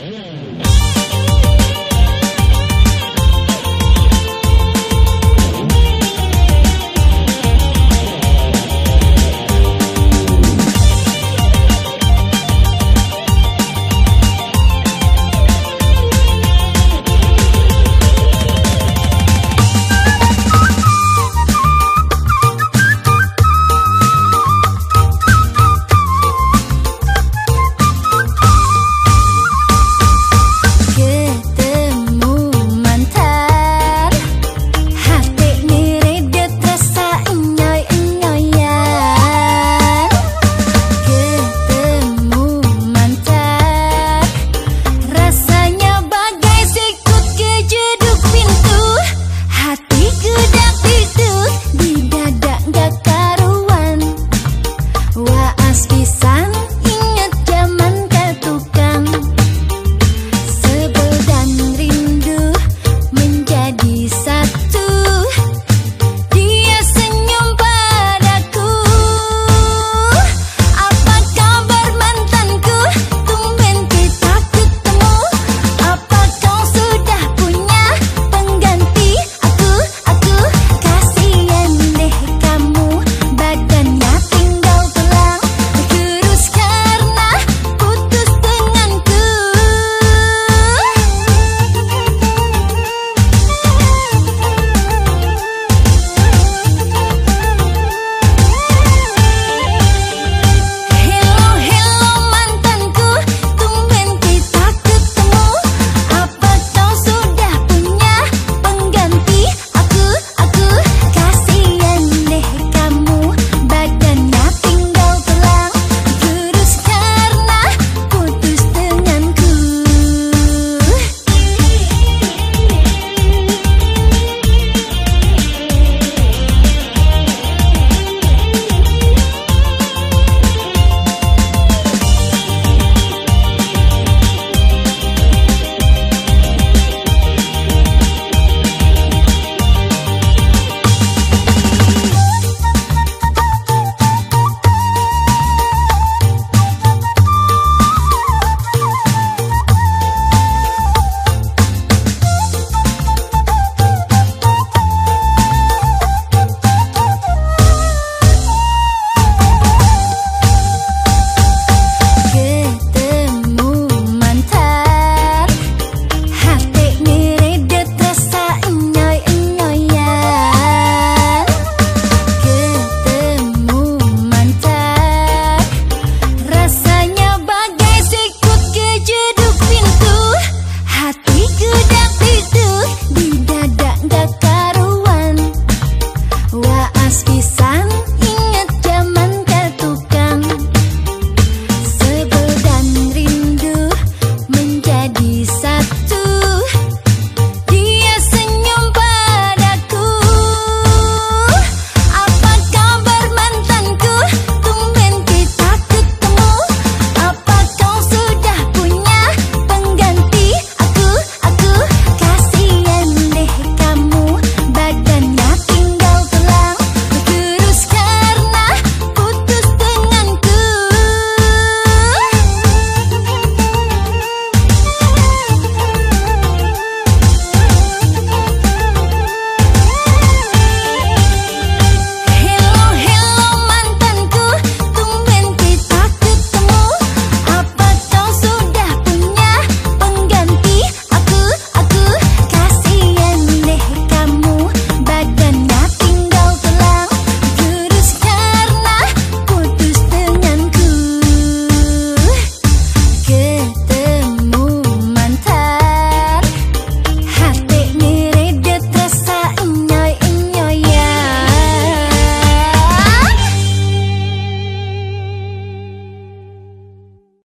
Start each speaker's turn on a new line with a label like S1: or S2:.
S1: Bye.